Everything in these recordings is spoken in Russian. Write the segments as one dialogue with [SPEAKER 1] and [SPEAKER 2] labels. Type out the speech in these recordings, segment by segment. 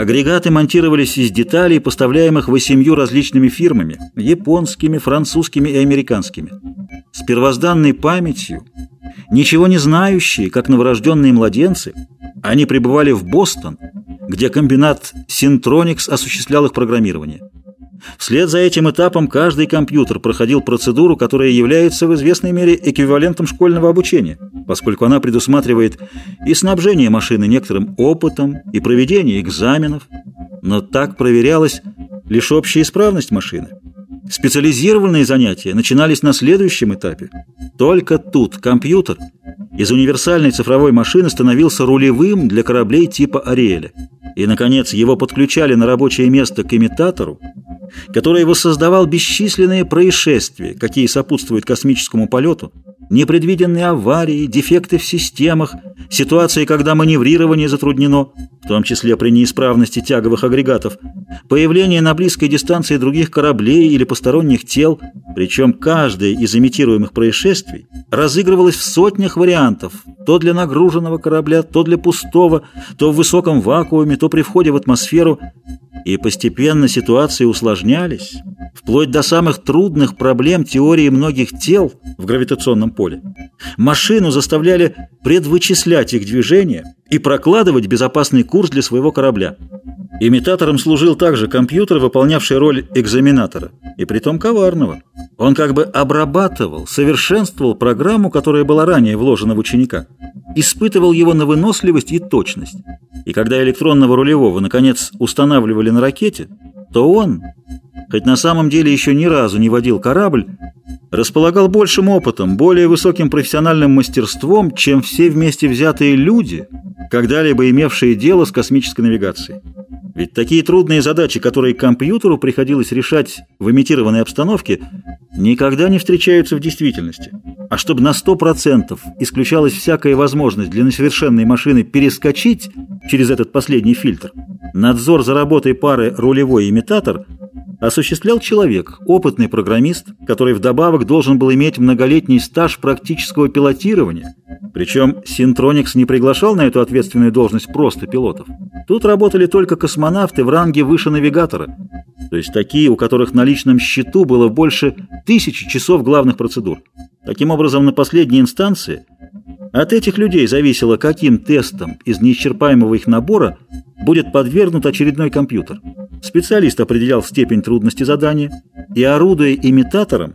[SPEAKER 1] Агрегаты монтировались из деталей, поставляемых восемью различными фирмами – японскими, французскими и американскими. С первозданной памятью, ничего не знающие, как новорожденные младенцы, они прибывали в Бостон, где комбинат Syntronics осуществлял их программирование. Вслед за этим этапом каждый компьютер проходил процедуру, которая является в известной мере эквивалентом школьного обучения, поскольку она предусматривает и снабжение машины некоторым опытом, и проведение экзаменов, но так проверялась лишь общая исправность машины. Специализированные занятия начинались на следующем этапе. Только тут компьютер из универсальной цифровой машины становился рулевым для кораблей типа «Ариэля». И, наконец, его подключали на рабочее место к имитатору, который воссоздавал бесчисленные происшествия, какие сопутствуют космическому полету, непредвиденные аварии, дефекты в системах, ситуации, когда маневрирование затруднено, в том числе при неисправности тяговых агрегатов, появление на близкой дистанции других кораблей или посторонних тел, причем каждое из имитируемых происшествий разыгрывалось в сотнях вариантов, то для нагруженного корабля, то для пустого, то в высоком вакууме, то при входе в атмосферу, и постепенно ситуации усложнялись, вплоть до самых трудных проблем теории многих тел в гравитационном поле. Машину заставляли предвычислять их движение и прокладывать безопасный курс для своего корабля. Имитатором служил также компьютер, выполнявший роль экзаменатора, и притом коварного. Он как бы обрабатывал, совершенствовал программу, которая была ранее вложена в ученика, испытывал его на выносливость и точность. И когда электронного рулевого, наконец, устанавливали на ракете, то он, хоть на самом деле еще ни разу не водил корабль, располагал большим опытом, более высоким профессиональным мастерством, чем все вместе взятые люди, когда-либо имевшие дело с космической навигацией. Ведь такие трудные задачи, которые компьютеру приходилось решать в имитированной обстановке, никогда не встречаются в действительности. А чтобы на 100% исключалась всякая возможность для несовершенной машины перескочить через этот последний фильтр, надзор за работой пары рулевой имитатор – осуществлял человек, опытный программист, который вдобавок должен был иметь многолетний стаж практического пилотирования. Причем Синтроникс не приглашал на эту ответственную должность просто пилотов. Тут работали только космонавты в ранге выше навигатора, то есть такие, у которых на личном счету было больше тысячи часов главных процедур. Таким образом, на последней инстанции от этих людей зависело, каким тестом из неисчерпаемого их набора будет подвергнут очередной компьютер. Специалист определял степень трудности задания и, орудуя имитатором,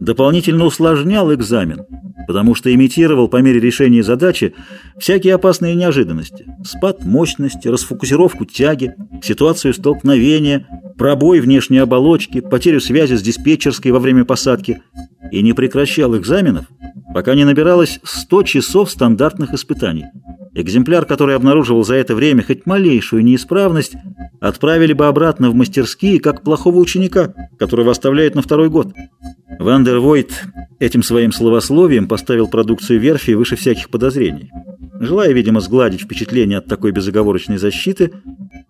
[SPEAKER 1] дополнительно усложнял экзамен, потому что имитировал по мере решения задачи всякие опасные неожиданности – спад мощности, расфокусировку тяги, ситуацию столкновения, пробой внешней оболочки, потерю связи с диспетчерской во время посадки и не прекращал экзаменов, пока не набиралось 100 часов стандартных испытаний. Экземпляр, который обнаруживал за это время хоть малейшую неисправность, отправили бы обратно в мастерские, как плохого ученика, которого оставляют на второй год. Вандервойт этим своим словословием поставил продукцию верфи выше всяких подозрений. Желая, видимо, сгладить впечатление от такой безоговорочной защиты,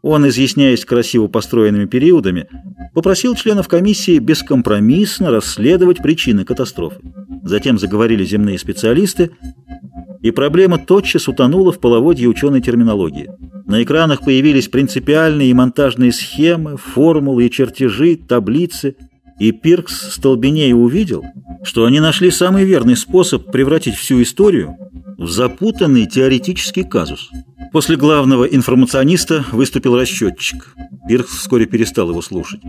[SPEAKER 1] он, изъясняясь красиво построенными периодами, попросил членов комиссии бескомпромиссно расследовать причины катастрофы. Затем заговорили земные специалисты, и проблема тотчас утонула в половодье ученой терминологии. На экранах появились принципиальные и монтажные схемы, формулы и чертежи, таблицы, и Пиркс столбенее увидел, что они нашли самый верный способ превратить всю историю в запутанный теоретический казус. После главного информациониста выступил расчетчик. Пиркс вскоре перестал его слушать.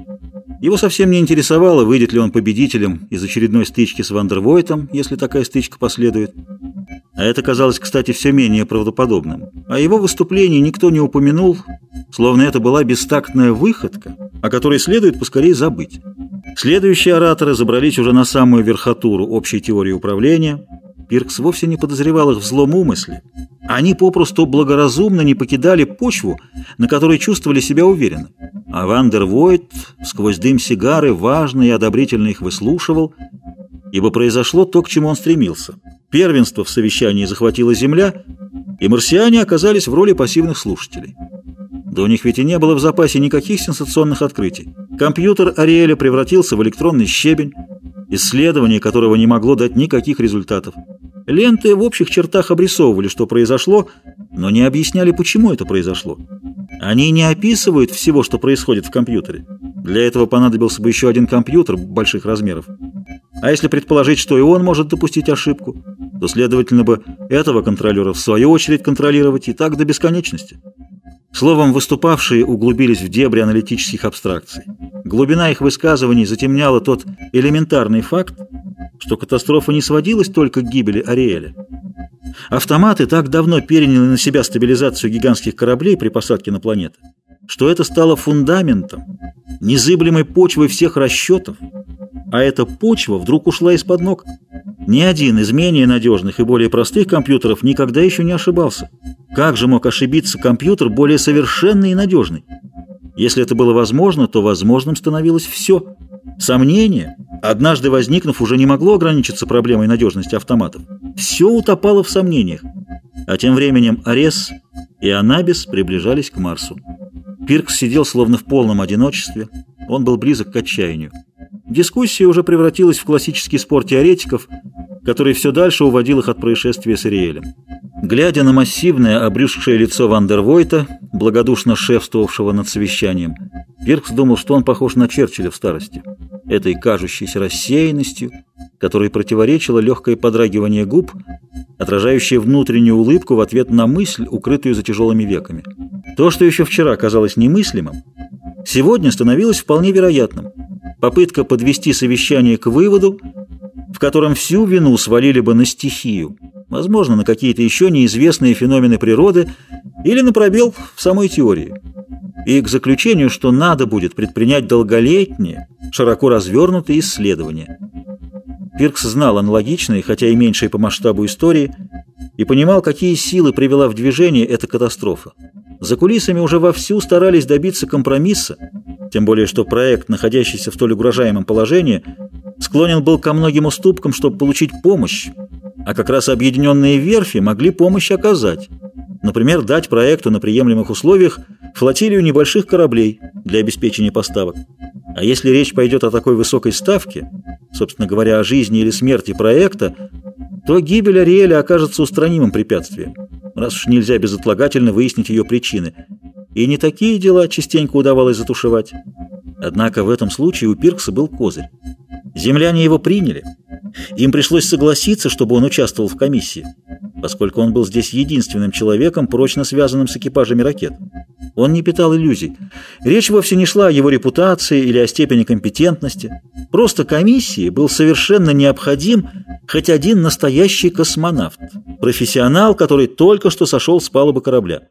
[SPEAKER 1] Его совсем не интересовало, выйдет ли он победителем из очередной стычки с Вандервойтом, если такая стычка последует. А это казалось, кстати, все менее правдоподобным. О его выступлении никто не упомянул, словно это была бестактная выходка, о которой следует поскорее забыть. Следующие ораторы забрались уже на самую верхотуру общей теории управления. Пиркс вовсе не подозревал их в злом умысле. Они попросту благоразумно не покидали почву, на которой чувствовали себя уверенно. А Вандер Войт сквозь дым сигары важно и одобрительно их выслушивал, ибо произошло то, к чему он стремился – Первенство в совещании захватила Земля, и марсиане оказались в роли пассивных слушателей. Да у них ведь и не было в запасе никаких сенсационных открытий. Компьютер Ариэля превратился в электронный щебень, исследование которого не могло дать никаких результатов. Ленты в общих чертах обрисовывали, что произошло, но не объясняли, почему это произошло. Они не описывают всего, что происходит в компьютере. Для этого понадобился бы еще один компьютер больших размеров. А если предположить, что и он может допустить ошибку, то, следовательно, бы этого контролера в свою очередь контролировать и так до бесконечности. Словом, выступавшие углубились в дебри аналитических абстракций. Глубина их высказываний затемняла тот элементарный факт, что катастрофа не сводилась только к гибели Ариэля. Автоматы так давно переняли на себя стабилизацию гигантских кораблей при посадке на планеты, что это стало фундаментом, незыблемой почвой всех расчетов, а эта почва вдруг ушла из-под ног. Ни один из менее надежных и более простых компьютеров никогда еще не ошибался. Как же мог ошибиться компьютер более совершенный и надежный? Если это было возможно, то возможным становилось все. Сомнение, однажды возникнув, уже не могло ограничиться проблемой надежности автоматов. Все утопало в сомнениях. А тем временем Арес и Анабис приближались к Марсу. Пиркс сидел словно в полном одиночестве. Он был близок к отчаянию. Дискуссия уже превратилась в классический спор теоретиков, который все дальше уводил их от происшествия с Ириэлем. Глядя на массивное, обрюзгшее лицо Вандервойта, благодушно шефствовавшего над совещанием, Пиркс думал, что он похож на Черчилля в старости. Этой кажущейся рассеянностью, которой противоречило легкое подрагивание губ, отражающее внутреннюю улыбку в ответ на мысль, укрытую за тяжелыми веками. То, что еще вчера казалось немыслимым, сегодня становилось вполне вероятным. Попытка подвести совещание к выводу, в котором всю вину свалили бы на стихию – возможно, на какие-то еще неизвестные феномены природы или на пробел в самой теории. И к заключению, что надо будет предпринять долголетние, широко развернутые исследования. Пиркс знал аналогичные, хотя и меньшие по масштабу истории, и понимал, какие силы привела в движение эта катастрофа. За кулисами уже вовсю старались добиться компромисса, тем более что проект, находящийся в столь угрожаемом положении, склонен был ко многим уступкам, чтобы получить помощь, а как раз объединенные верфи могли помощь оказать. Например, дать проекту на приемлемых условиях флотилию небольших кораблей для обеспечения поставок. А если речь пойдет о такой высокой ставке, собственно говоря, о жизни или смерти проекта, то гибель Ариэля окажется устранимым препятствием, раз уж нельзя безотлагательно выяснить ее причины. И не такие дела частенько удавалось затушевать. Однако в этом случае у Пиркса был козырь. Земляне его приняли – им пришлось согласиться, чтобы он участвовал в комиссии, поскольку он был здесь единственным человеком, прочно связанным с экипажами ракет. Он не питал иллюзий. Речь вовсе не шла о его репутации или о степени компетентности. Просто комиссии был совершенно необходим хоть один настоящий космонавт, профессионал, который только что сошел с палубы корабля.